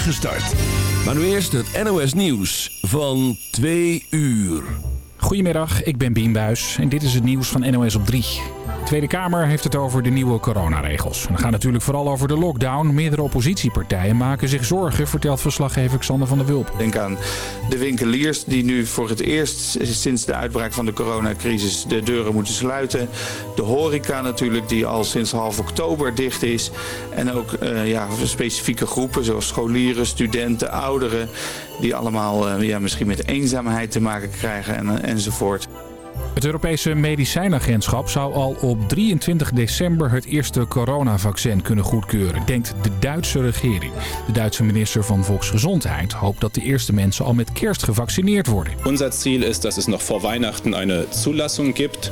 spoedige start. Maar nu eerst het NOS Nieuws van 2 uur. Goedemiddag, ik ben Bien Buis en dit is het nieuws van NOS op 3. De Tweede Kamer heeft het over de nieuwe coronaregels. Het gaat natuurlijk vooral over de lockdown. Meerdere oppositiepartijen maken zich zorgen, vertelt verslaggever Xander van der Wulp. Denk aan de winkeliers die nu voor het eerst sinds de uitbraak van de coronacrisis de deuren moeten sluiten. De horeca natuurlijk die al sinds half oktober dicht is. En ook uh, ja, specifieke groepen zoals scholieren, studenten, ouderen. Die allemaal uh, ja, misschien met eenzaamheid te maken krijgen en, enzovoort. Het Europese Medicijnagentschap zou al op 23 december het eerste coronavaccin kunnen goedkeuren, denkt de Duitse regering. De Duitse minister van Volksgezondheid hoopt dat de eerste mensen al met kerst gevaccineerd worden. Unser Ziel is dat es nog voor Weihnachten eine Zulassung gibt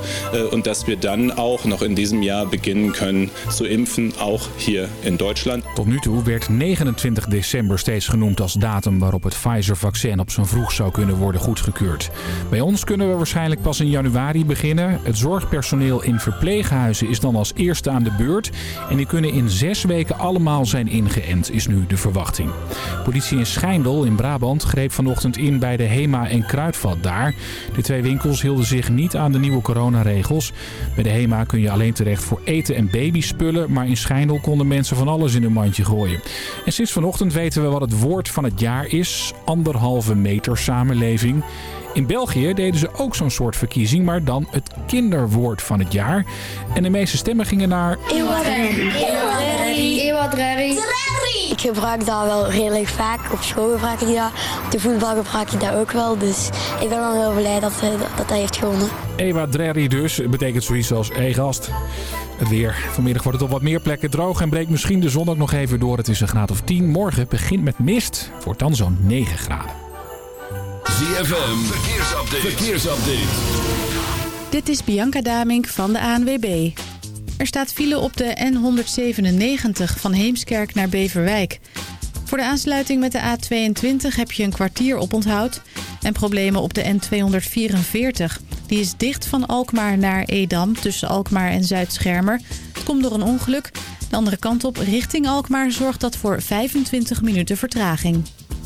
en dat we dan ook nog in diesem Jahr beginnen kunnen zu impfen, ook hier in Duitsland. Tot nu toe werd 29 december steeds genoemd als datum waarop het Pfizer-vaccin op zijn vroeg zou kunnen worden goedgekeurd. Bij ons kunnen we waarschijnlijk pas in januari beginnen. Het zorgpersoneel in verpleeghuizen is dan als eerste aan de beurt. En die kunnen in zes weken allemaal zijn ingeënt, is nu de verwachting. Politie in Schijndel in Brabant greep vanochtend in bij de Hema en Kruidvat daar. De twee winkels hielden zich niet aan de nieuwe coronaregels. Bij de Hema kun je alleen terecht voor eten en babyspullen. Maar in Schijndel konden mensen van alles in een mandje gooien. En sinds vanochtend weten we wat het woord van het jaar is. Anderhalve meter samenleving. In België deden ze ook zo'n soort verkiezing, maar dan het kinderwoord van het jaar. En de meeste stemmen gingen naar... Ik gebruik dat wel redelijk vaak. Op school gebruik ik dat. Op de voetbal gebruik ik dat ook wel. Dus ik ben wel heel blij dat dat, dat heeft gewonnen. Ewa Drerry dus. betekent zoiets als, hé gast. Het weer. Vanmiddag wordt het op wat meer plekken droog en breekt misschien de zon ook nog even door. Het is een graad of 10. Morgen begint met mist. Wordt dan zo'n 9 graden. ZFM, verkeersupdate. verkeersupdate. Dit is Bianca Damink van de ANWB. Er staat file op de N197 van Heemskerk naar Beverwijk. Voor de aansluiting met de A22 heb je een kwartier op onthoud... en problemen op de N244. Die is dicht van Alkmaar naar Edam tussen Alkmaar en Zuid-Schermer. Het komt door een ongeluk. De andere kant op richting Alkmaar zorgt dat voor 25 minuten vertraging.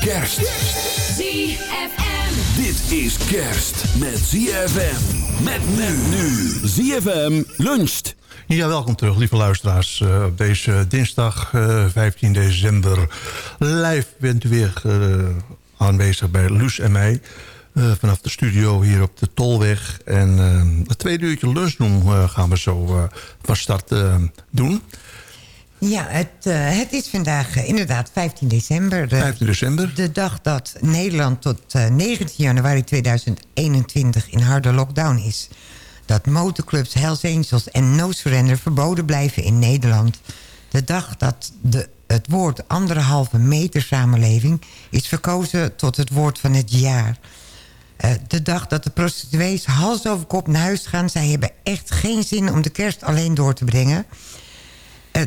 Kerst. ZFM. Dit is kerst met ZFM. Met men nu. ZFM luncht. Ja, welkom terug, lieve luisteraars. Uh, op deze dinsdag, uh, 15 december, live bent u weer uh, aanwezig bij Luus en mij. Uh, vanaf de studio hier op de Tolweg. En het tweede uurtje lunchroom gaan we zo van start doen. Ja, het, uh, het is vandaag uh, inderdaad 15 december. De, 15 december. De dag dat Nederland tot uh, 19 januari 2021 in harde lockdown is. Dat motorclubs, Hells Angels en No Surrender verboden blijven in Nederland. De dag dat de, het woord anderhalve meter samenleving is verkozen tot het woord van het jaar. de dag dat de prostituees hals over kop naar huis gaan. Zij hebben echt geen zin om de kerst alleen door te brengen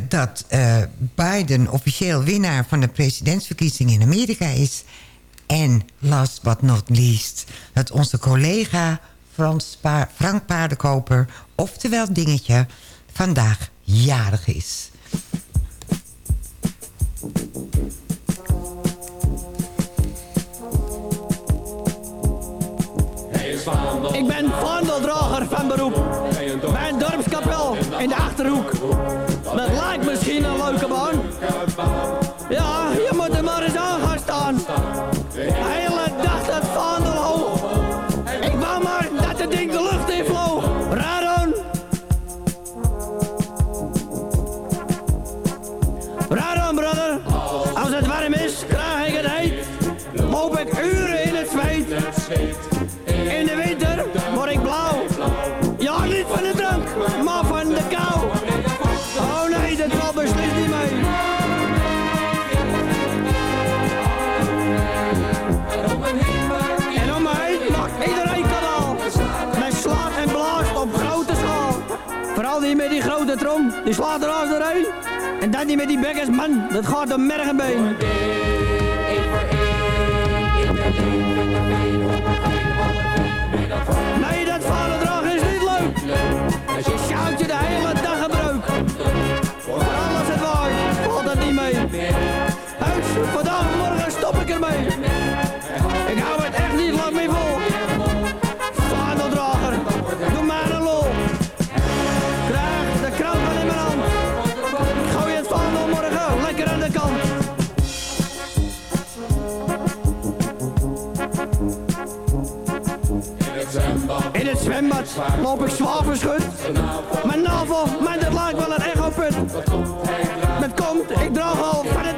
dat uh, Biden officieel winnaar van de presidentsverkiezing in Amerika is. En last but not least, dat onze collega Frans Frank Paardenkoper, oftewel Dingetje, vandaag jarig is. Ik ben vaandeldrager van beroep. Bij een dorpskapel in de Achterhoek. Misschien een leuke baan. Ja, je moet er maar eens aan gaan staan. Die slaat er als doorheen. En dat niet met die bekkers, man, dat gaat door merg en been. Nee, dat vaderdrag is niet leuk. Sjouwt je de zwembad loop ik zwaar. Mijn navel, mijn dat lijkt wel een echoput. Met komt, ik draag al van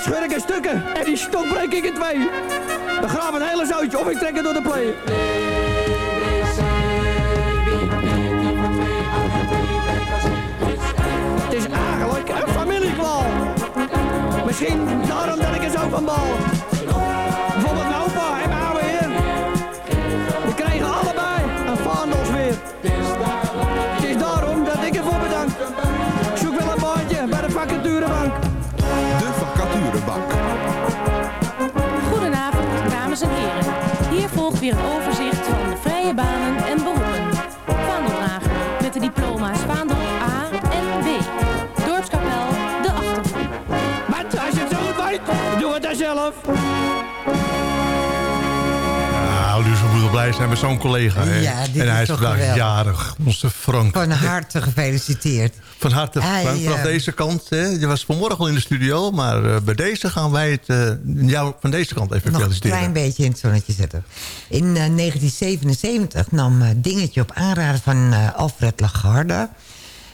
scheur ik in stukken. En die stok breek ik in twee. Dan graaf een hele zoutje of ik trek door de play. Het is eigenlijk een familiekwal. Misschien daarom dat ik er zo van bal. Volgt weer een overzicht van de vrije banen en beroepen. Vaandeldrager met de diploma's Vaandel A en B. Dorpskapel, de Achterhoek. Maar als je het zo doe het zelf. Blij zijn met zo'n collega. Hè? Ja, dit en hij is vandaag geweldig. jarig. Onze Frank. Van harte gefeliciteerd. Van harte Hij, Frank, vanaf eh, deze kant. Hè? Je was vanmorgen al in de studio, maar eh, bij deze gaan wij het eh, jou van deze kant even Nog een feliciteren. klein beetje in het zonnetje zetten. In eh, 1977 nam Dingetje op aanraden van Alfred Lagarde...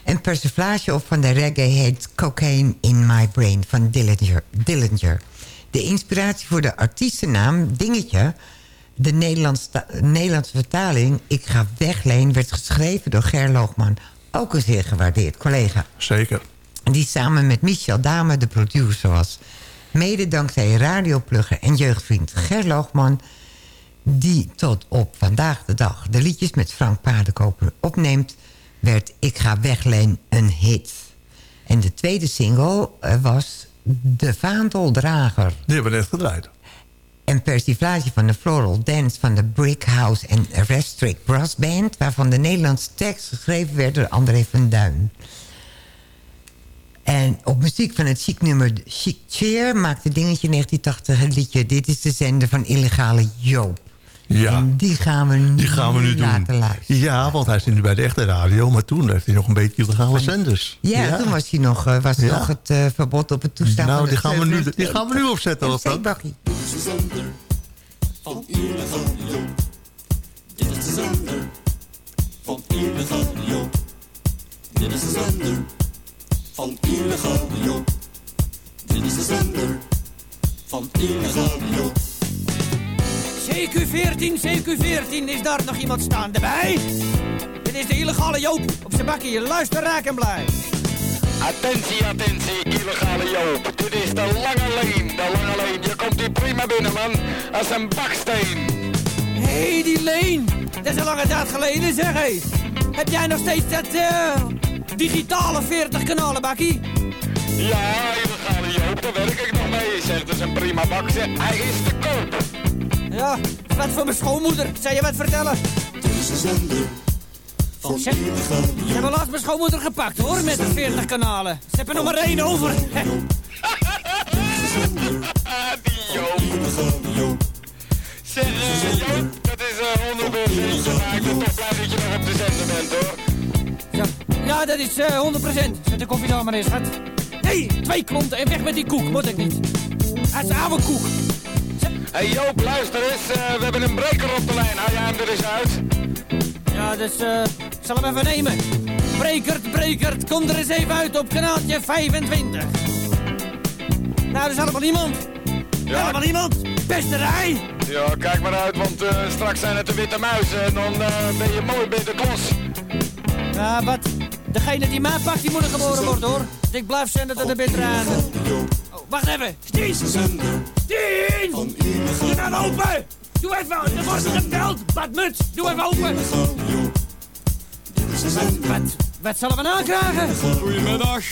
een persiflage op van de reggae heet Cocaine in My Brain van Dillinger. Dillinger. De inspiratie voor de artiestennaam Dingetje... de Nederlands Nederlandse vertaling Ik ga wegleen... werd geschreven door Ger Loogman. Ook een zeer gewaardeerd collega. Zeker. Die samen met Michel Dame de producer was. Mede dankzij radioplugger en jeugdvriend Ger Loogman... die tot op vandaag de dag de liedjes met Frank Paardenkoper opneemt... werd Ik ga wegleen een hit. En de tweede single eh, was De Vaandeldrager. Die hebben we net gedraaid. Een persiflage van de Floral Dance van de Brick House en Restrict Brass Band... waarvan de Nederlandse tekst geschreven werd door André van Duin. En op muziek van het chic nummer Chic Cheer... maakte Dingetje 1980 het liedje... Dit is de zender van illegale Joop. Ja. En die gaan we nu, Die gaan we nu doen. laten luisteren. Ja, want hij zit nu bij de echte radio. Maar toen heeft hij nog een beetje illegale zenders. Ja, toen was, hij nog, eh, was Ja. nog het eh, verbod op het toestaan Nou, van die gaan we eh, nu- die gaan we nu opzetten, wat? zeebakkie. Dit is de zender van illegale. Dit is de zender van illegale. Dit is de zender van illegale. Dit is de zender van illegale. CQ14, CQ14, is daar nog iemand staande bij? Dit is de illegale Joop op zijn bakkie. Luister raak en blij. Attentie, attentie, illegale Joop. Dit is de lange leen, de lange leen. Je komt hier prima binnen, man. Als een baksteen. Hé, hey, die Leen. Dat is een lange tijd geleden, zeg hé. Heb jij nog steeds dat eh, digitale 40 kanalen bakkie? Ja, illegale Joop, daar werk ik nog mee. Zegt, het is een prima bak. Zeg, Hij is te koop. Ja, Wat voor mijn schoonmoeder? Zou je wat vertellen? Deze zender van Ze, ze hebben laatst mijn schoonmoeder gepakt hoor, met de 40 kanalen. Ze hebben er nog maar één over. Hè. Zeg, eh, Joop, dat is eh 100% maar ik ben toch blij dat je nog op de zender bent, hoor. Ja, ja, dat is eh 100%. Zet de koffie daar maar eens, schat. Nee, twee klonten en weg met die koek. Moet ik niet. Dat is oude koek. Hey Joop, luister eens, eh, we hebben een breker op de lijn. Hou jij hem er eens uit? Ja, dus eh, ik zal hem even nemen. Brekert, brekert, kom er eens even uit op kanaaltje 25. Nou, er is allemaal niemand. Ja. Helemaal niemand. Pesterij. Ja, kijk maar uit, want eh, straks zijn het de witte muizen en dan eh, ben je mooi bij de klos. Ja, wat? Degene die mij pakt, die moet er geboren worden, hoor. Ik blijf zenden tot de bittere aan. Oh, wacht even. Stien! Stien! Doe nou open! Doe even, er wordt gebeld. Bad Muts, doe even open. Wat, wat zullen we nou krijgen? Goedemiddag.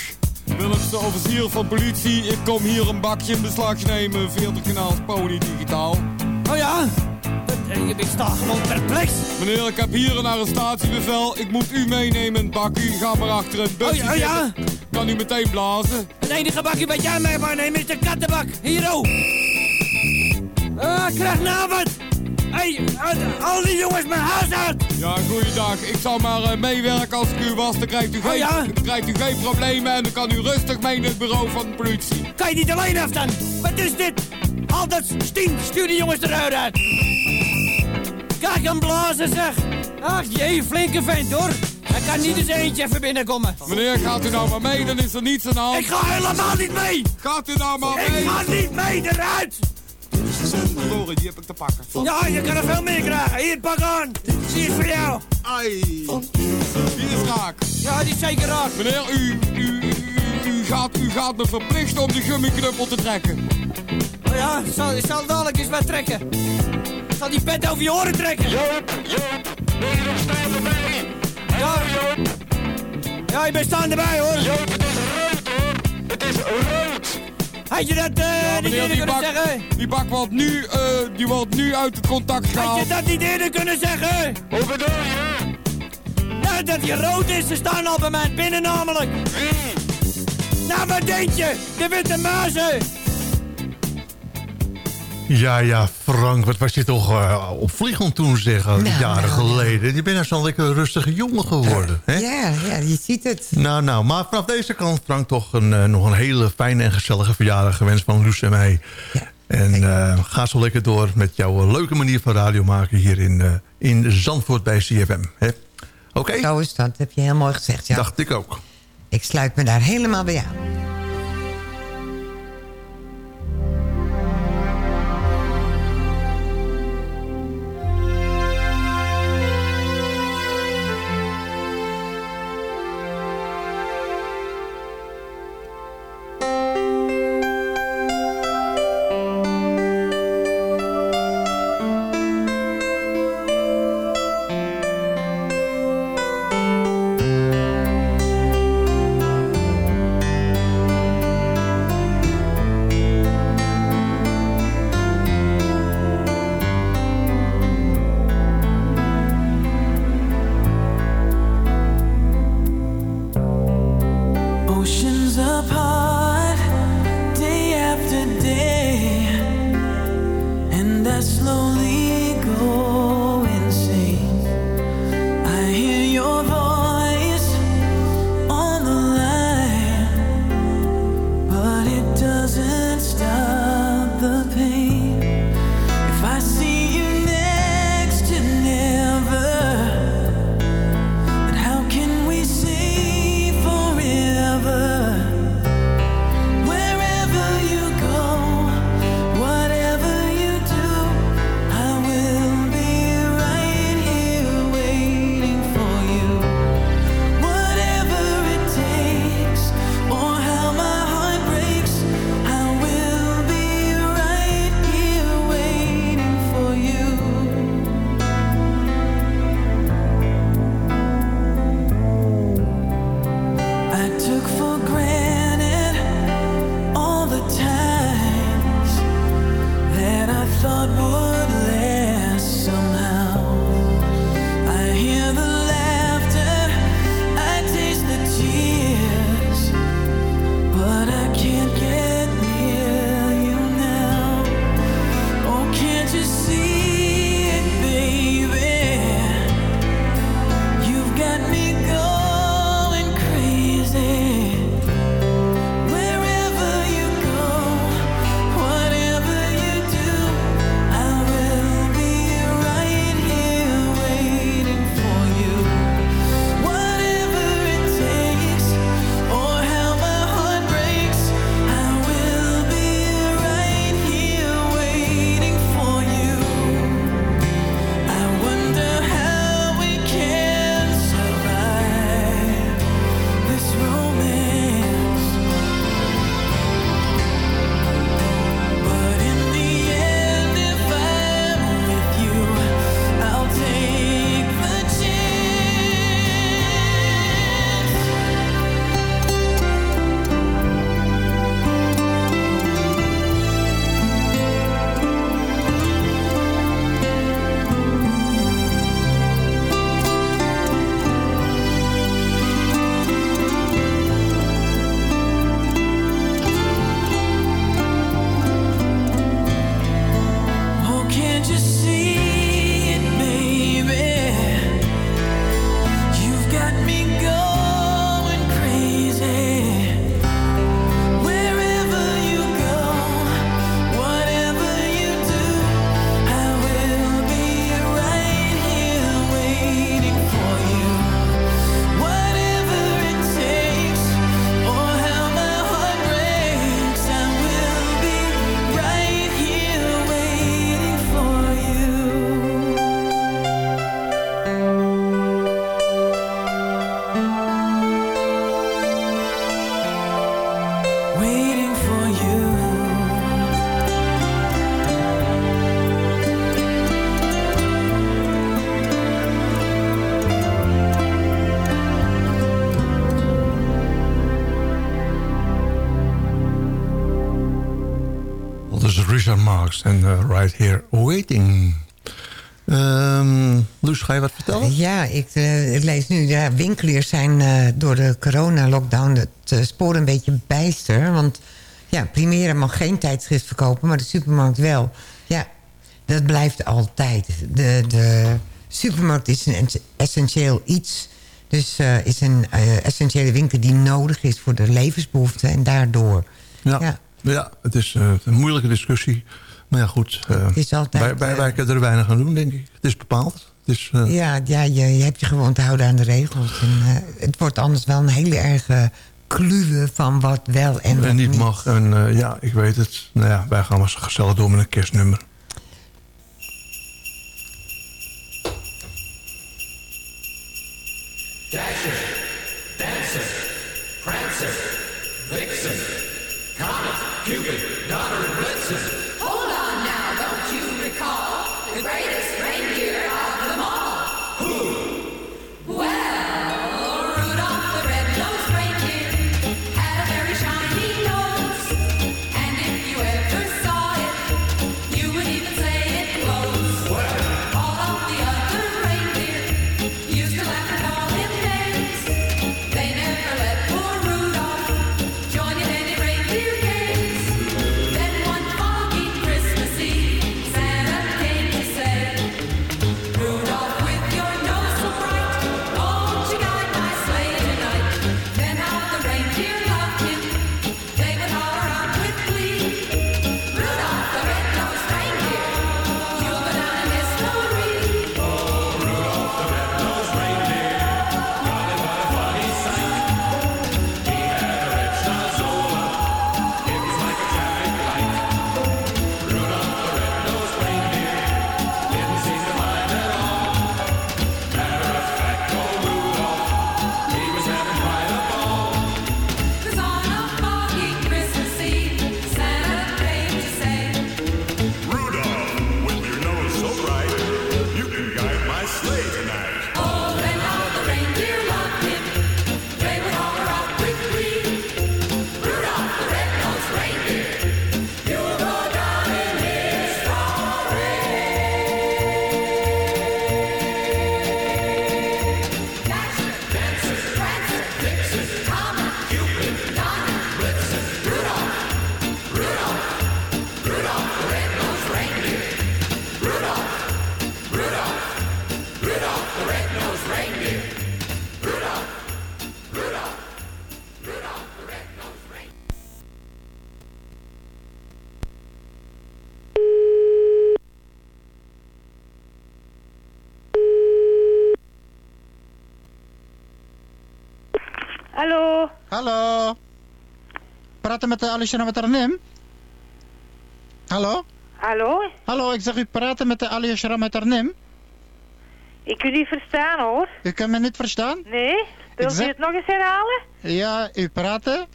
Willemste officier van politie. Ik kom hier een bakje in beslag nemen. 40 kanaals Pony Digitaal. Eh, Ik sta gewoon perplex. Meneer, ik heb hier een arrestatiebevel. Ik moet u meenemen bakje. Ga maar achter het busje Oh ja, oh ja? Kan u meteen blazen? Het enige bakje wat jij mee mag nemen is de kattenbak. Hier, oh. Ah, krijg. Hé, hey, al die jongens mijn huis uit. Ja, goeiedag. Ik zal maar eh, meewerken als ik u was. Dan krijgt, u geen, Oh ja? dan krijgt u geen problemen en dan kan u rustig mee naar het bureau van de politie. Kan je niet alleen af dan? Wat is dit? Al dat stien, stuur die jongens eruit uit. Kijk hem blazen zeg. Ach jee, flinke vent hoor. Hij kan niet eens eentje even binnenkomen. Meneer, gaat u nou maar mee, dan is er niets aan de hand. Ik ga helemaal niet mee. Gaat u nou maar mee? Ik ga niet mee eruit. Verloren, die heb ik te pakken. Ja, je kan er veel meer krijgen. Hier, pak aan. Die is voor jou. Ai. Die is raak. Ja, die is zeker raak. Meneer, u, u, u, u, gaat, u gaat me verplichten om de gummiknuppel te trekken. Oh ja, ik zal, ik zal dadelijk eens wat trekken. Ik zal die pet over je oren trekken. Joop, Joop, ben je nog staan erbij? Ja, Joop. Ja, ik ben staan erbij hoor. Joop, het is rood hoor. Het is rood. Had je dat eh niet eerder die kunnen bak, zeggen? die bak wordt nu, eh, die wordt nu uit het contact Had gehaald. je dat niet eerder kunnen zeggen? Hoe bedoel je? Nou, dat hij rood is. Ze staan al bij mij binnen namelijk. Nou, wat denk je? De witte muizen. Ja, ja, Frank, wat was je toch uh, opvliegend toen, zeg, al Nou, jaren nou, geleden. Je bent nou zo'n lekker rustige jongen geworden. Hè? Ja, ja, je ziet het. Nou, nou, maar vanaf deze kant, Frank, toch een, uh, nog een hele fijne en gezellige verjaardag gewenst van Loes en mij. En uh, ga zo lekker door met jouw leuke manier van radio maken hier in, in Zandvoort bij CFM. Oké? Okay? Zo is dat, heb je heel mooi gezegd, ja. Dacht ik ook. Ik sluit me daar helemaal bij aan. En uh, Right Here Waiting. Um, Loes, ga je wat vertellen? Ja, ik, uh, ik lees nu, ja, winkeliers zijn uh, door de corona-lockdown het uh, spoor een beetje bijster. Want ja, Primera mag geen tijdschrift verkopen, maar de supermarkt wel. Ja, dat blijft altijd. De, de supermarkt is een essentieel iets. Dus is een essentiële winkel die nodig is voor de levensbehoeften. En daardoor... ja. ja. Ja, het is uh, een moeilijke discussie. Maar ja, goed. Uh, het is altijd, wij, wij, wij kunnen er weinig aan doen, denk ik. Het is bepaald. Het is, uh, ja, ja je, je, hebt je gewoon te houden aan de regels. En, het wordt anders wel een hele erge kluwen van wat wel en wat en niet. niet. mag. En ja, ik weet het. Nou ja, wij gaan maar gezellig door met een kerstnummer. Hallo. Praten met de Alishra met Arnhem? Hallo? Hallo? Hallo, ik zeg u praten met de Alishra met Arnhem? Ik u niet verstaan hoor. U kan me niet verstaan? Nee? Wilt zeg- u het nog eens herhalen? Ja, u praten.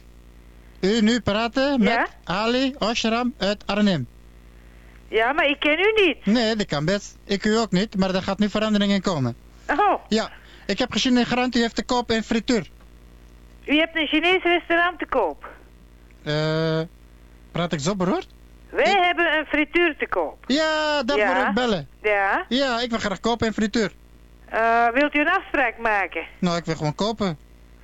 U nu praten met Ja? Ali Oshram uit Arnhem. Ja, maar ik ken u niet. Nee, dat kan best. Ik u ook niet, maar er gaat nu verandering in komen. Oh, Ja, ik heb gezien in Grant, u heeft te koop een frituur. U hebt een Chinees restaurant te koop. Eh, praat ik zo beroerd? Wij hebben een frituur te koop. Ja, daarvoor Ja. wil ik bellen. Ja? Ja, ik wil graag kopen een frituur. Eh, wilt u een afspraak maken? Nou, ik wil gewoon kopen.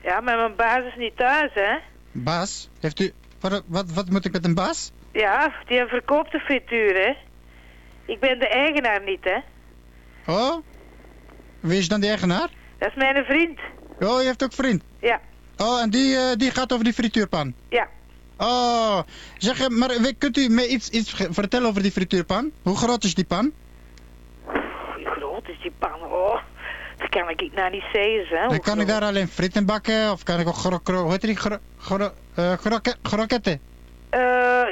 Ja, maar mijn baas is niet thuis, hè? Baas, heeft u... Wat, wat, wat moet ik met een baas? Ja, die verkoopt de frituur, hè? Ik ben de eigenaar niet, hè? Oh? Wie is dan de eigenaar? Dat is mijn vriend. Oh, je heeft ook vriend. Ja. Oh, en die, eh, die gaat over die frituurpan? Ja. Oh, zeg, eh, maar kunt u me iets, iets vertellen over die frituurpan? Hoe groot is die pan? Hoe groot is die pan? Oh, dat kan ik nou niet zeggen, hè? Hoe kan ik daar alleen frieten bakken of kan ik ook gro, gro, hoe heet die? Gro, gro, eh, kroket- kroketten?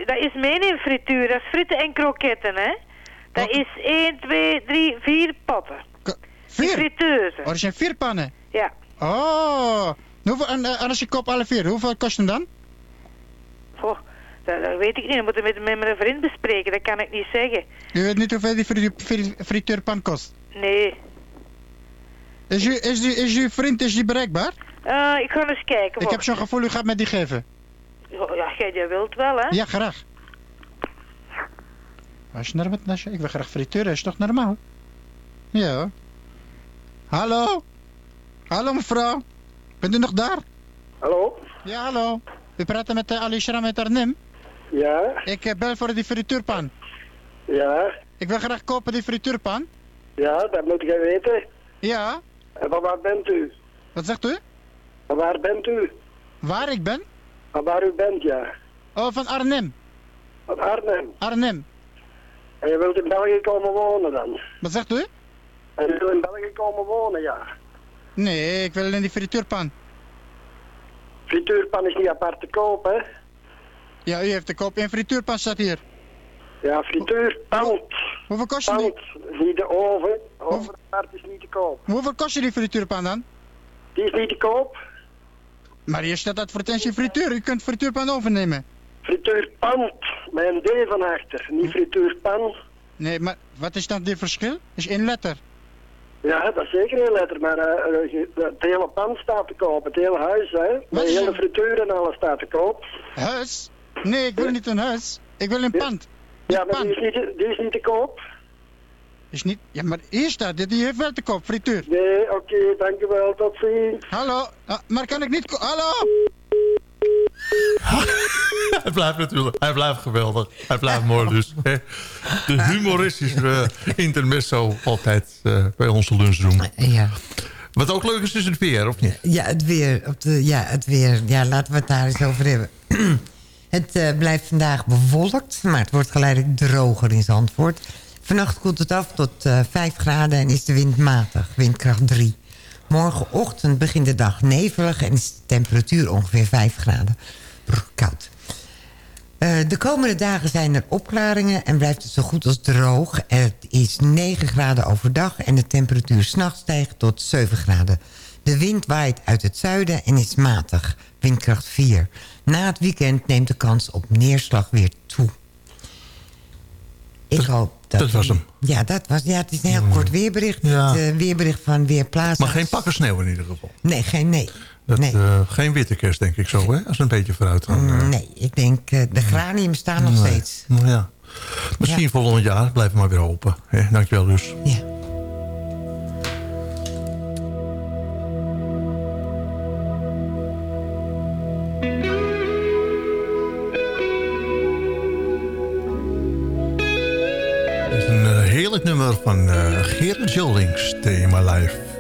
Dat is mijn frituur. Dat is fritten en kroketten, hè? Dat is 1, 2, 3, 4 potten. Vier? Friteuzen. Oh, er zijn vier pannen? Ja. Oh, hoeveel, en, eh, en als je koopt alle vier, hoeveel kost hem dan? Goh, dat, dat weet ik niet. Dat moet ik met, met mijn vriend bespreken. Dat kan ik niet zeggen. U weet niet hoeveel die fri- fri- frituurpan kost? Nee. Is, u, is, is uw vriend is die bereikbaar? Eh, ik ga eens kijken. Ik heb zo'n gevoel, u gaat mij die geven. Ja, jij wilt wel, hè? Ja, graag. Als je naar met als je, ik wil graag frituren, is toch normaal? Ja. hoor. Hallo? Hallo mevrouw? Bent u nog daar? Hallo? Ja, hallo. U praat met uh, Ali Shram uit Arnhem. Ja? Ik eh, bel voor die frituurpan. Ja? Ik wil graag kopen die frituurpan. Ja, dat moet jij weten. Ja? En van waar bent u? Wat zegt u? Van waar bent u? Waar ik ben? Van waar u bent, ja. Oh, van Arnhem. Van Arnhem. Arnhem. En je wilt in België komen wonen dan? Wat zegt u? En je wilt in België komen wonen, ja. Nee, ik wil alleen die frituurpan. Frituurpan is niet apart te koop, hè? Ja, u heeft te koop. Een frituurpan staat hier. Ja, frituurpan. Hoeveel kost die? Pan, niet de oven. Oven apart is niet te koop. Hoeveel kost die frituurpan dan? Die is niet te koop. Maar hier staat advertentie frituur. U kunt frituurpan overnemen. Frituurpan, met een D van achter. Niet frituurpan. Nee, maar wat is dan dit verschil? is één letter. Ja, dat is zeker een letter, maar je- het hele pan staat te koop, het hele huis, hè. Met de hele frituur en alles staat te koop. Huis? Nee, ik wil niet een huis. Ik wil een pand. Ja, maar die is, niet, te- die is niet te koop. Is niet... Ja, maar hier staat dit. Die heeft wel te koop. Frituur. Nee, oké, dankjewel, tot ziens. Hallo? Ah, maar kan ik niet... Hallo? Hij blijft natuurlijk, hij blijft geweldig. Hij blijft mooi dus. De humoristische eh, intermezzo altijd eh, bij onze lunchroom. Ja. Wat ook leuk is, is het weer, of niet? Ja, het weer. Op de, ja, het weer. Ja, laten we het daar eens over hebben. het eh, blijft vandaag bewolkt, maar het wordt geleidelijk droger in Zandvoort. Vannacht koelt het af tot eh 5 graden en is de wind matig, windkracht 3. Morgenochtend begint de dag nevelig en is de temperatuur ongeveer 5 graden. Koud. Eh, de komende dagen zijn er opklaringen en blijft het zo goed als droog. Het is 9 graden overdag en de temperatuur s'nachts stijgt tot 7 graden. De wind waait uit het zuiden en is matig, windkracht 4. Na het weekend neemt de kans op neerslag weer toe. Ik hoop dat... dat was hem. Ja, dat was, ja, het is een heel kort weerbericht. Ja. Het eh, weerbericht van Weerplaza. Maar geen pakken sneeuw in ieder geval. Nee, geen, nee. Dat, Nee. eh, geen witte kerst, denk ik zo, hè? Als we een beetje vooruit gaan. eh. Nee, ik denk, de granium staan nog Nee. steeds. Nou ja. Misschien volgend jaar. Blijven we maar weer hopen. Hè? Dankjewel, dus. Ja. Van eh Gerard My Life.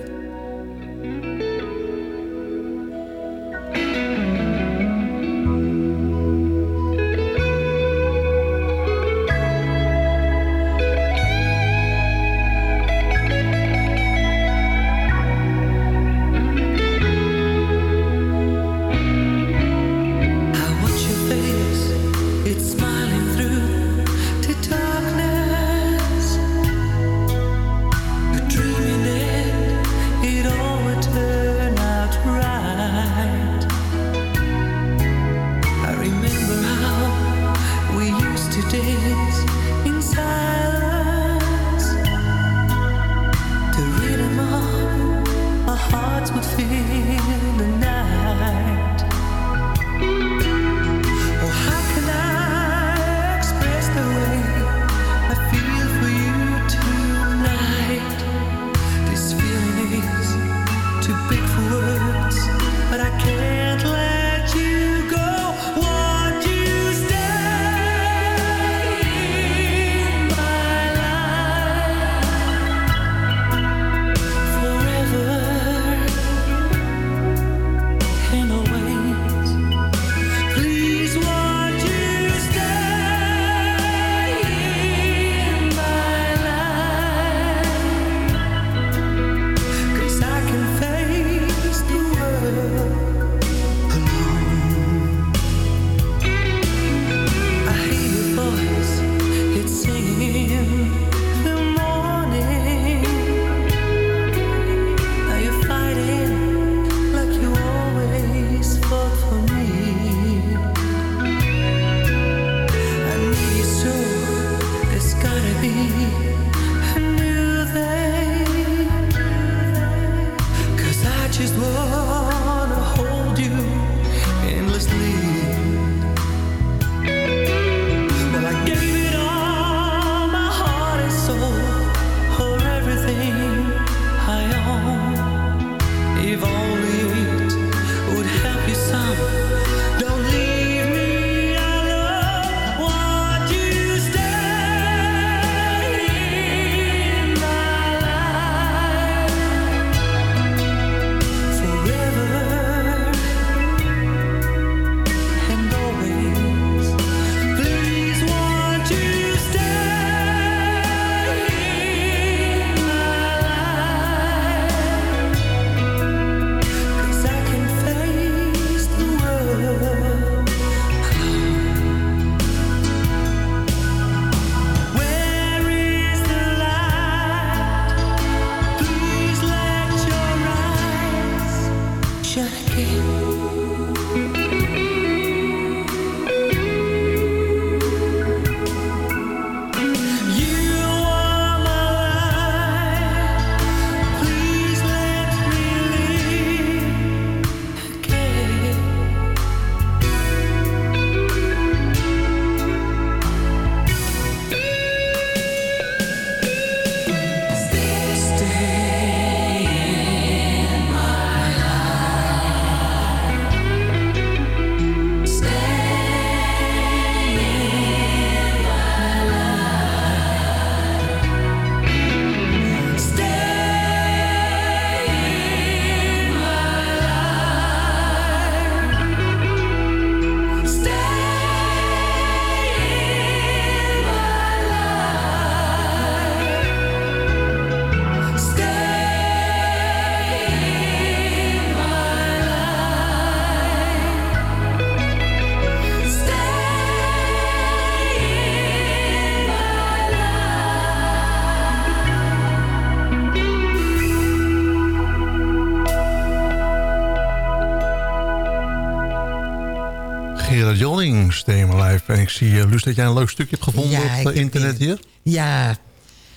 Zie, uh, Luus, dat jij een leuk stukje hebt gevonden Ja, op heb internet hier. Ja,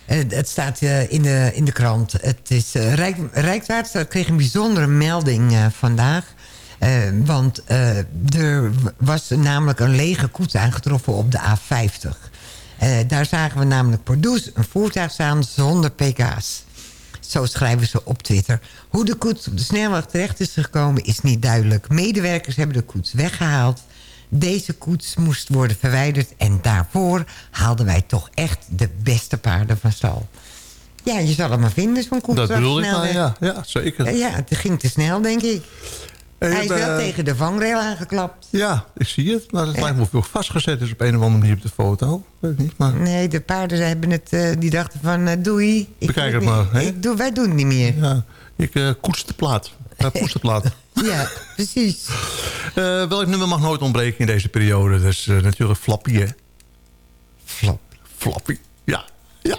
eh, het staat eh, in, de, in de krant. Het is, eh, Rijk, Rijkswaterstaat kreeg een bijzondere melding eh, vandaag. Eh, want eh, er was namelijk een lege koets aangetroffen op de A50. Eh, daar zagen we namelijk Pardoes een voertuig staan zonder pk's. Zo schrijven ze op Twitter. Hoe de koets op de snelweg terecht is gekomen is niet duidelijk. Medewerkers hebben de koets weggehaald. Deze koets moest worden verwijderd. En daarvoor haalden wij toch echt de beste paarden van stal. Ja, je zal het maar vinden, zo'n koets. Dat bedoel ik, maar ja, ja, zeker. Eh, Ja, het ging te snel, denk ik. Eh, Hij is eh, wel tegen de vangrail aangeklapt. Ja, ik zie het. Maar het lijkt me of vastgezet is op een of andere manier op de foto. Weet ik niet, maar... Nee, de paarden hebben het, eh, die dachten van eh, doei. Ik Bekijk doe het maar, niet. hè? Ik doe, wij doen het niet meer. Ja, ik eh koets de plaat. Uh, poets de plaat. Ja, precies. Eh, welk nummer mag nooit ontbreken in deze periode? Dat is eh, natuurlijk Flappy, hè? Flap. Flappy, ja. Ja.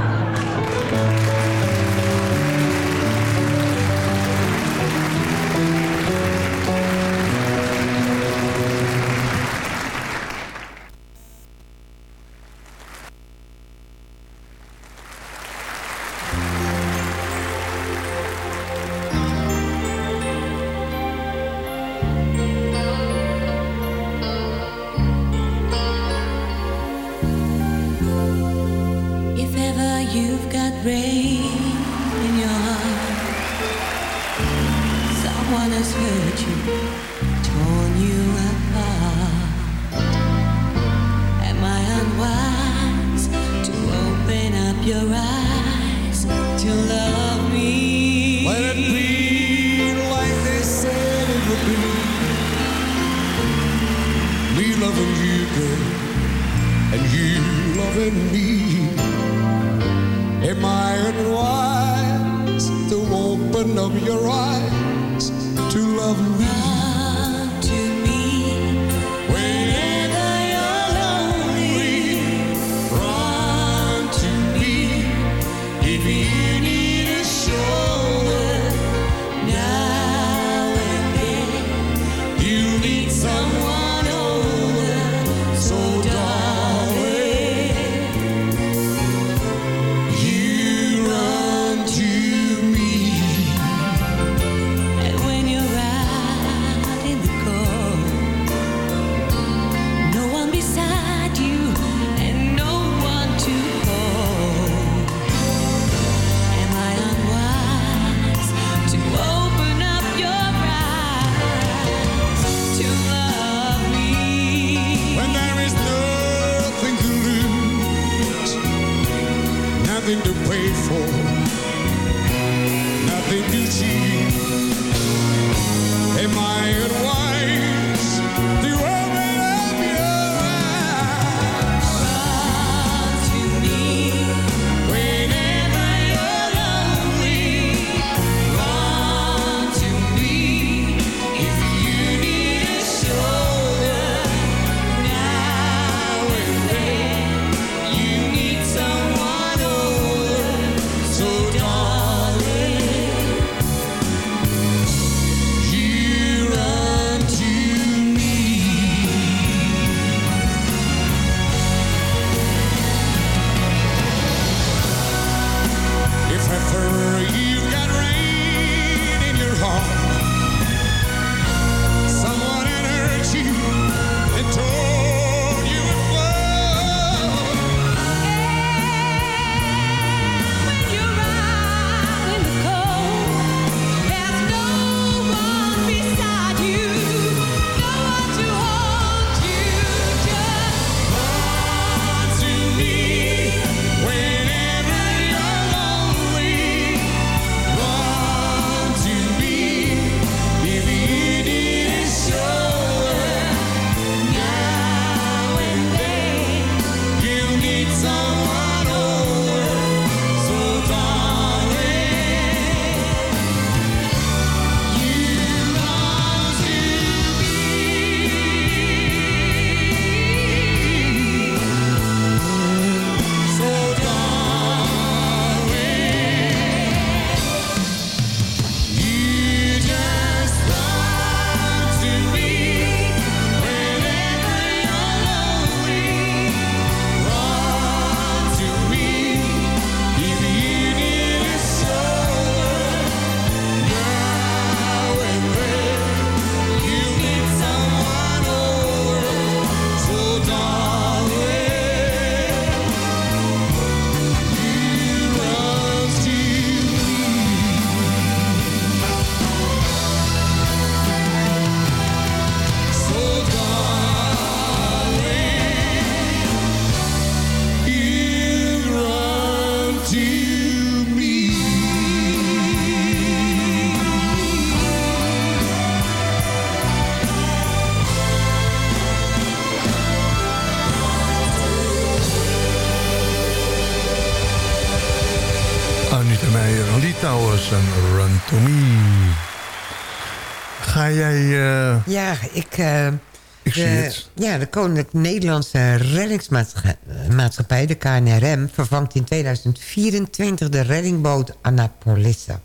Ik... eh, de, het. Ja, de Koninklijke Nederlandse Reddingsmaatschappij, de KNRM... vervangt in 2024 de reddingboot Annapolissa.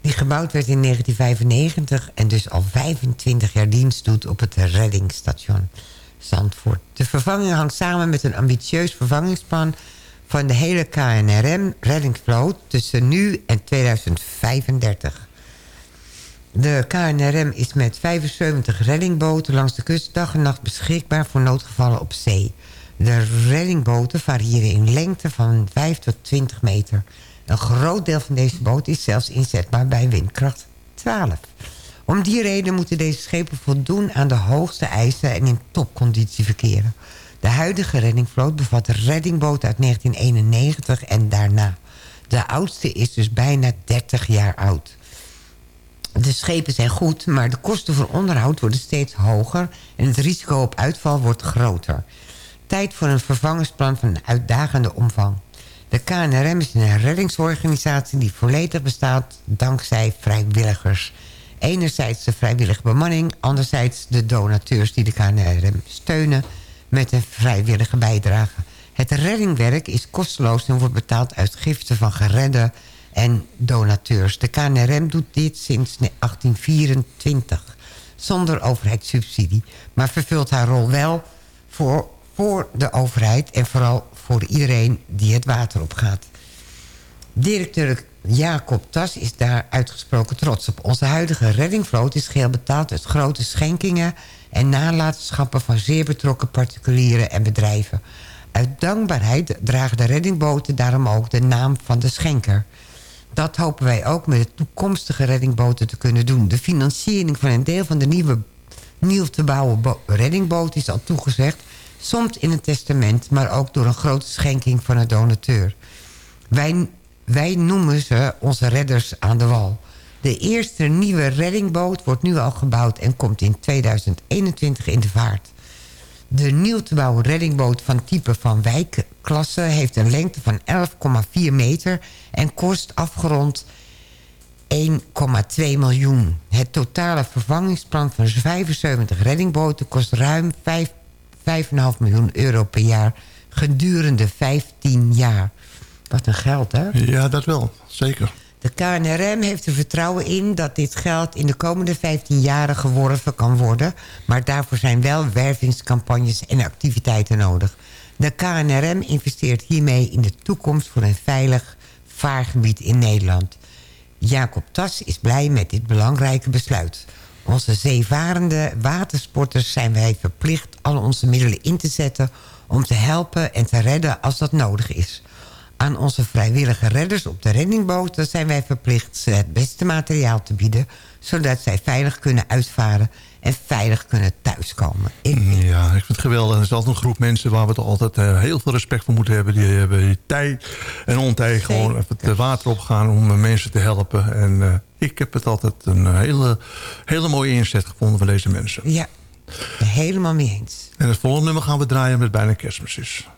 Die gebouwd werd in 1995 en dus al 25 jaar dienst doet op het reddingsstation Zandvoort. De vervanging hangt samen met een ambitieus vervangingsplan van de hele KNRM-reddingsvloot tussen nu en 2035. De KNRM is met 75 reddingboten langs de kust dag en nacht beschikbaar voor noodgevallen op zee. De reddingboten variëren in lengte van 5 tot 20 meter. Een groot deel van deze boten is zelfs inzetbaar bij windkracht 12. Om die reden moeten deze schepen voldoen aan de hoogste eisen en in topconditie verkeren. De huidige reddingvloot bevat reddingboten uit 1991 en daarna. De oudste is dus bijna 30 jaar oud. De schepen zijn goed, maar de kosten voor onderhoud worden steeds hoger... en het risico op uitval wordt groter. Tijd voor een vervangingsplan van een uitdagende omvang. De KNRM is een reddingsorganisatie die volledig bestaat dankzij vrijwilligers. Enerzijds de vrijwillige bemanning, anderzijds de donateurs die de KNRM steunen met een vrijwillige bijdrage. Het reddingwerk is kosteloos en wordt betaald uit giften van geredden en donateurs. De KNRM doet dit sinds 1824 zonder overheidssubsidie, maar vervult haar rol wel voor, voor de overheid en vooral voor iedereen die het water opgaat. Directeur Jacob Tas is daar uitgesproken trots op. Onze huidige reddingvloot is geheel betaald uit grote schenkingen... en nalatenschappen van zeer betrokken particulieren en bedrijven. Uit dankbaarheid dragen de reddingboten daarom ook de naam van de schenker. Dat hopen wij ook met de toekomstige reddingboten te kunnen doen. De financiering van een deel van de nieuwe, nieuw te bouwen bo- reddingboot is al toegezegd... soms in een testament, maar ook door een grote schenking van een donateur. Wij, wij noemen ze onze redders aan de wal. De eerste nieuwe reddingboot wordt nu al gebouwd... en komt in 2021 in de vaart. De nieuw te bouwen reddingboot van type Van Wijk-klasse... heeft een lengte van 11,4 meter en kost afgerond 1,2 miljoen. Het totale vervangingsplan van 75 reddingboten kost ruim 5 5,5 miljoen euro per jaar gedurende 15 jaar. Wat een geld, hè? Ja, dat wel. Zeker. De KNRM heeft er vertrouwen in dat dit geld in de komende 15 jaren geworven kan worden. Maar daarvoor zijn wel wervingscampagnes en activiteiten nodig. De KNRM investeert hiermee in de toekomst voor een veilig vaargebied in Nederland. Jacob Tas is blij met dit belangrijke besluit. Onze zeevarende watersporters zijn wij verplicht al onze middelen in te zetten... om te helpen en te redden als dat nodig is. Aan onze vrijwillige redders op de reddingboten zijn wij verplicht ze het beste materiaal te bieden... zodat zij veilig kunnen uitvaren en veilig kunnen thuiskomen. Ja, ik vind het geweldig. Er is altijd een groep mensen waar we toch altijd eh, heel veel respect voor moeten hebben. Die hebben die tijd en ontij gewoon even het water opgaan om mensen te helpen. En eh, ik heb het altijd een hele, hele mooie inzet gevonden van deze mensen. Ja, helemaal mee eens. En het volgende nummer gaan we draaien met bijna kerstmis is.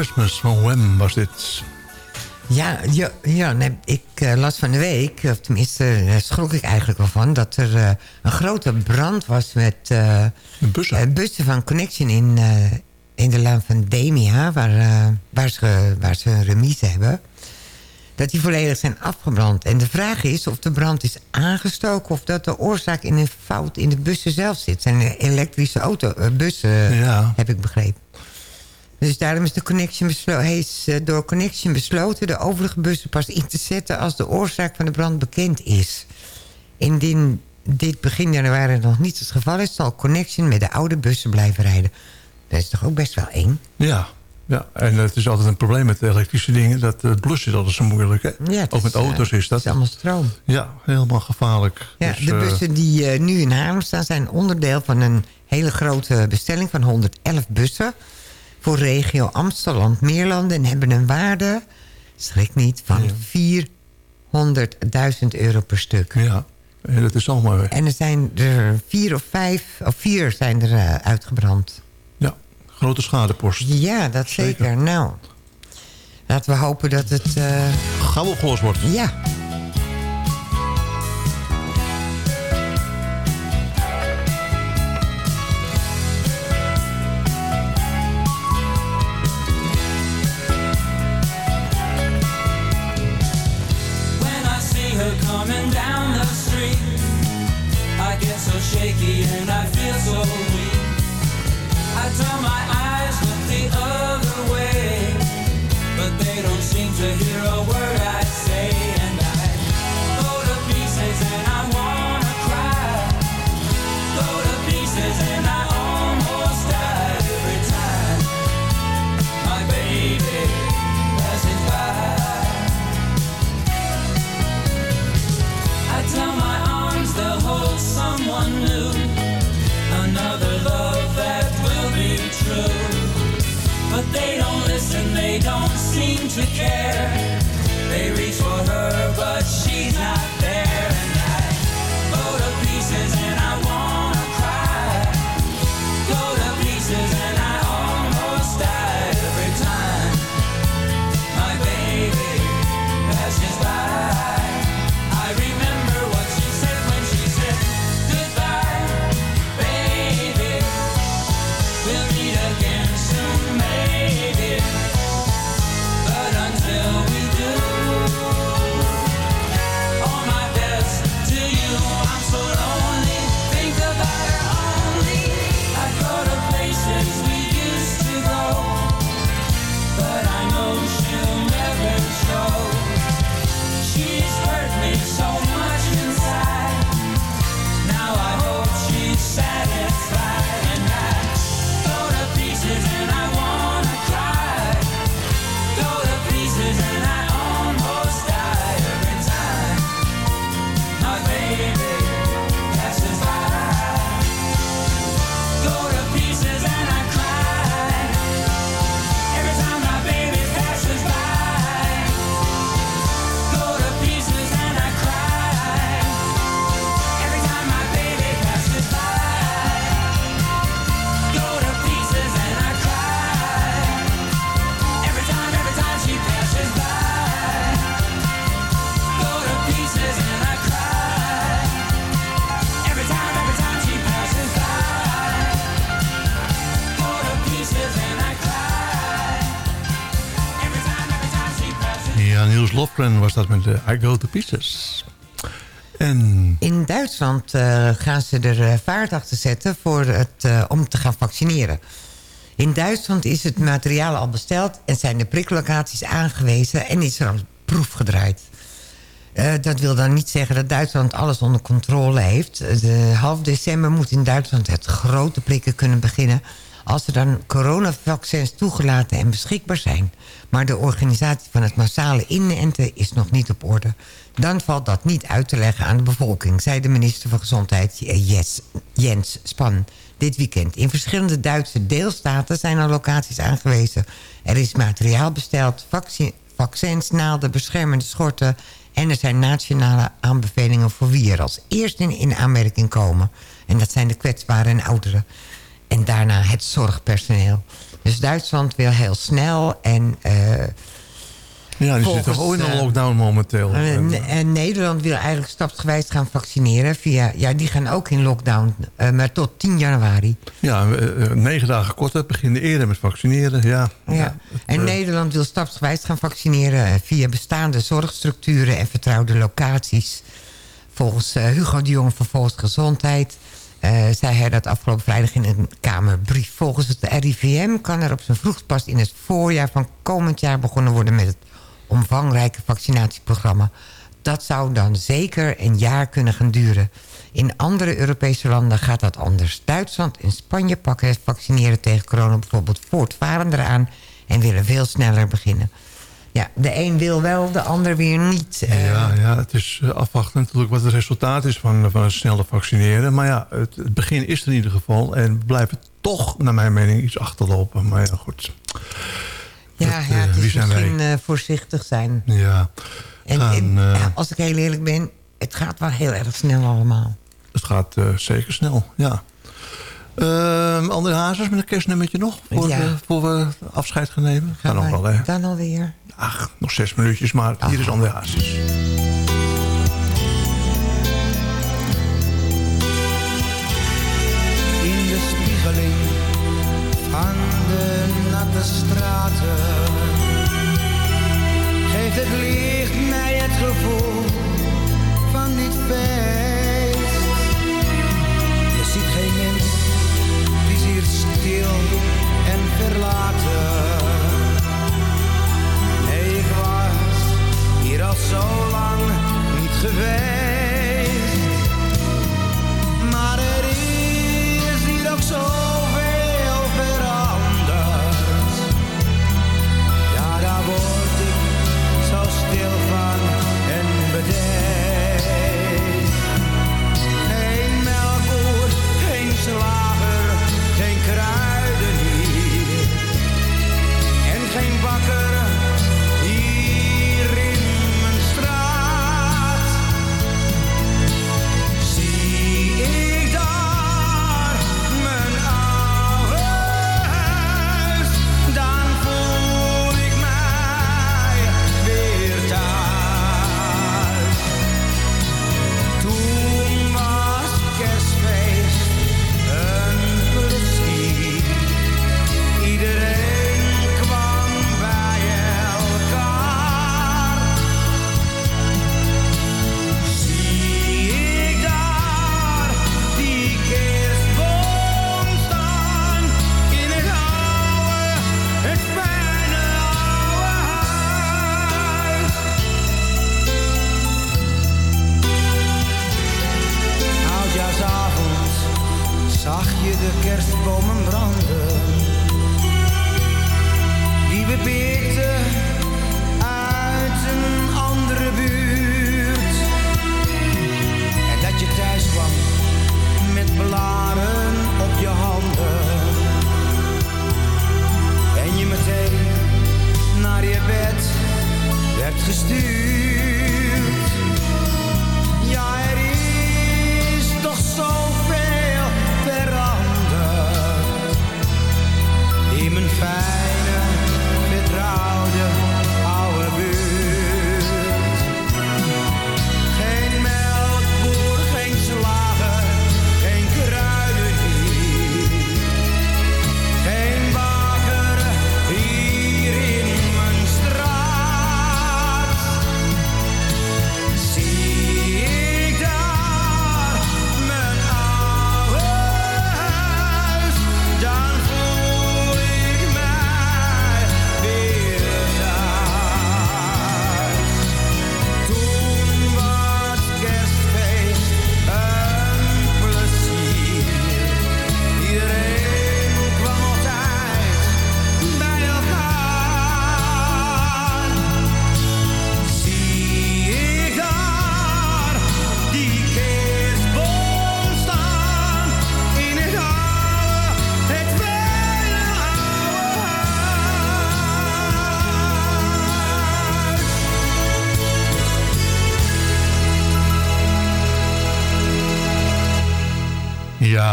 Christmas van Wham was dit. Ja, ja, ja nee, ik eh, las van de week, of tenminste daar schrok ik eigenlijk wel van... dat er eh, een grote brand was met bussen. bussen van Connection in, in de laan van Demia... waar, waar, ze, waar ze een remise hebben. Dat die volledig zijn afgebrand. En de vraag is of de brand is aangestoken... of dat de oorzaak in een fout in de bussen zelf zit. Het zijn elektrische auto, bussen, Ja. heb ik begrepen. Dus daarom is, de connection is eh, door Connection besloten... de overige bussen pas in te zetten als de oorzaak van de brand bekend is. Indien dit begin januari nog niet het geval is... zal Connection met de oude bussen blijven rijden. Dat is toch ook best wel eng? Ja, ja, en het is altijd een probleem met elektrische dingen. Dat het blussen is altijd zo moeilijk. Hè? Ja, Ook met is, eh, auto's is dat. Het is allemaal stroom. Ja, helemaal gevaarlijk. Ja, Dus, de eh, bussen die eh, nu in Haarlem staan... zijn onderdeel van een hele grote bestelling van 111 bussen... voor regio Amsterdam-Meerlanden... en hebben een waarde, schrik niet, van 400.000 euro per stuk. Ja, en dat is allemaal... En er zijn er vier of vijf, of vier zijn er eh, uitgebrand. Ja, grote schadepost. Ja, dat zeker. Nou, laten we hopen dat het... eh, Gauw opgelost wordt. Ja. Shaky and I feel so weak. I turn my another love that will be true. But they don't listen, they don't seem to care. They reach for her, but she's not Ja, Niels Lofgren was dat met de I Go To Pieces. En In Duitsland eh, gaan ze er eh, vaart achter zetten voor het, eh, om te gaan vaccineren. In Duitsland is het materiaal al besteld en zijn de priklocaties aangewezen en is er al proef gedraaid. Dat wil dan niet zeggen dat Duitsland alles onder controle heeft. De half december moet in Duitsland het grote prikken kunnen beginnen... als er dan coronavaccins toegelaten en beschikbaar zijn. Maar de organisatie van het massale inenten is nog niet op orde. Dan valt dat niet uit te leggen aan de bevolking... zei de minister van Gezondheid Jens, Jens Span dit weekend. In verschillende Duitse deelstaten zijn er locaties aangewezen. Er is materiaal besteld, vaccin, vaccins, naalden, beschermende schorten... en er zijn nationale aanbevelingen voor wie er als eerste in aanmerking komen. En dat zijn de kwetsbaren en ouderen. En daarna het zorgpersoneel. Dus Duitsland wil heel snel en... eh, Ja, die zitten ook in een eh, lockdown momenteel. en, en Nederland wil eigenlijk stapsgewijs gaan vaccineren. Via, ja, die gaan ook in lockdown, eh, maar tot 10 januari. Ja, negen dagen korter, beginnen eerder met vaccineren. Ja, Ja. En Nederland wil stapsgewijs gaan vaccineren... via bestaande zorgstructuren en vertrouwde locaties. Volgens Hugo de Jong van Volksgezondheid... eh, zei hij dat afgelopen vrijdag in een Kamerbrief. Volgens het RIVM kan er op zijn vroegst pas in het voorjaar van komend jaar... begonnen worden met het omvangrijke vaccinatieprogramma. Dat zou dan zeker een jaar kunnen gaan duren. In andere Europese landen gaat dat anders. Duitsland en Spanje pakken het vaccineren tegen corona bijvoorbeeld voortvarender aan... en willen veel sneller beginnen. Ja, de een wil wel, de ander weer niet. Eh, Ja, ja, het is eh, afwachten natuurlijk wat het resultaat is van, van het snelle vaccineren. Maar ja, het, het begin is er in ieder geval. En we blijven toch, naar mijn mening, iets achterlopen. Maar ja, goed. ja, Dat, ja, eh, het wie is zijn wij? misschien eh, voorzichtig zijn. Ja, En, gaan, en, ja, als ik heel eerlijk ben, het gaat wel heel erg snel allemaal. het gaat zeker snel, ja. Ehm André Hazes met een kerstnummertje nog, voor, Ja. we, voor we afscheid gaan nemen. Gaan nog wel, hè? Dan alweer. Ach, nog zes minuutjes, maar hier is André Hazes. in de spiegeling van de natte straten geeft het licht mij het gevoel zo lang niet geweest.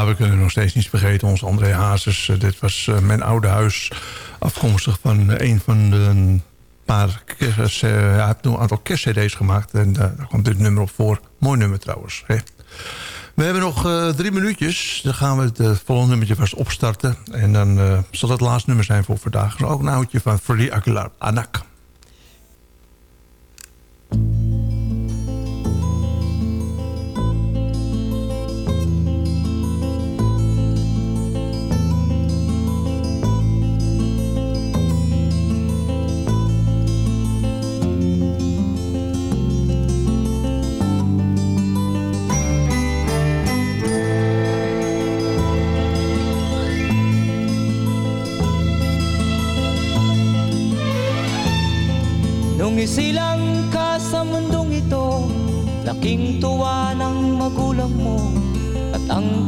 We kunnen nog steeds niet vergeten. Ons André Hazes. Eh, dit was eh, mijn oude huis. Afkomstig van eh, een van de paar... ja, hij nog een aantal kerstcd's gemaakt. En daar komt dit nummer op voor. Mooi nummer trouwens. Hè? We hebben nog drie minuutjes. Dan gaan we het volgende nummertje vast opstarten. En dan zal het laatste nummer zijn voor vandaag. Ook een oudje van Freddie Aguilar. Anak.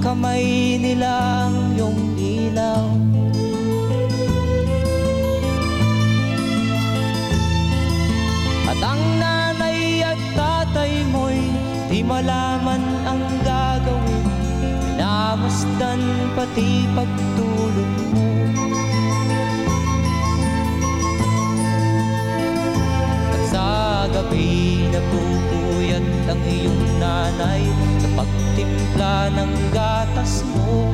Kamay nila ang iyong ilaw. At ang nanay at tatay mo'y Di malaman ang gagawin. Minamasdan pati pagtulog mo. At sa gabi napupuyat ang iyong nanay Sa pagtimpla ng gatas mo.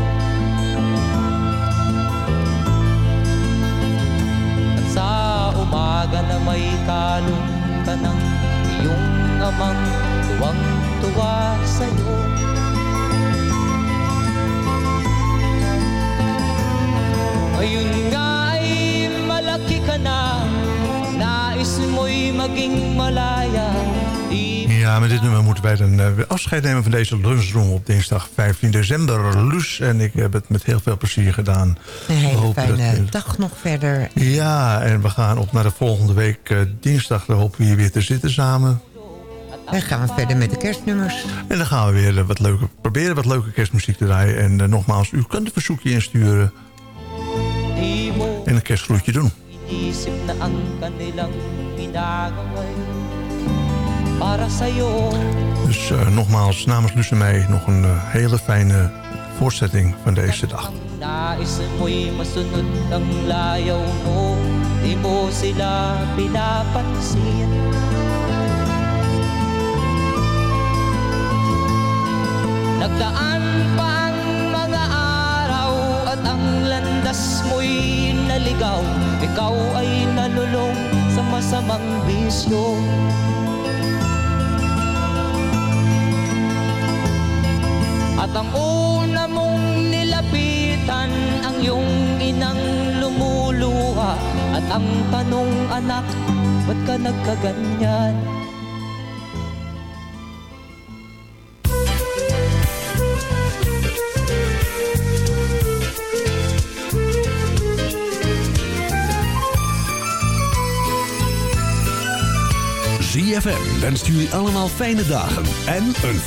At sa umaga na may kalong ka ng iyong amang Tuwang-tuwa sa'yo. Ngayon nga ay malaki ka na Nais mo'y maging malaya Ja, met dit nummer moeten wij dan eh, weer afscheid nemen van deze lunchroom op dinsdag 15 december. Luus en ik hebben het met heel veel plezier gedaan. Een We hele hopen dat fijne we- dag nog verder. Ja, en we gaan op naar de volgende week eh, dinsdag. Dan hopen we hier weer te zitten samen. Dan gaan we verder met de kerstnummers. En dan gaan we weer eh, wat leuke, proberen wat leuke kerstmuziek te draaien. En eh, nogmaals, u kunt een verzoekje insturen en een kerstgroetje doen. Dus eh, nogmaals, namens Luus en mij nog een eh, hele fijne voortzetting van deze dag. Nagdaan pa ang mga araw At ang landas mo'y naligaw. Ikaw ay nalulong sa masamang bisyo At ang una mong nilapitan ang iyong inang lumuluha At ang tanong anak, ba't ka nagkaganyan? ZFM wenst jullie allemaal fijne dagen en een voorspoedig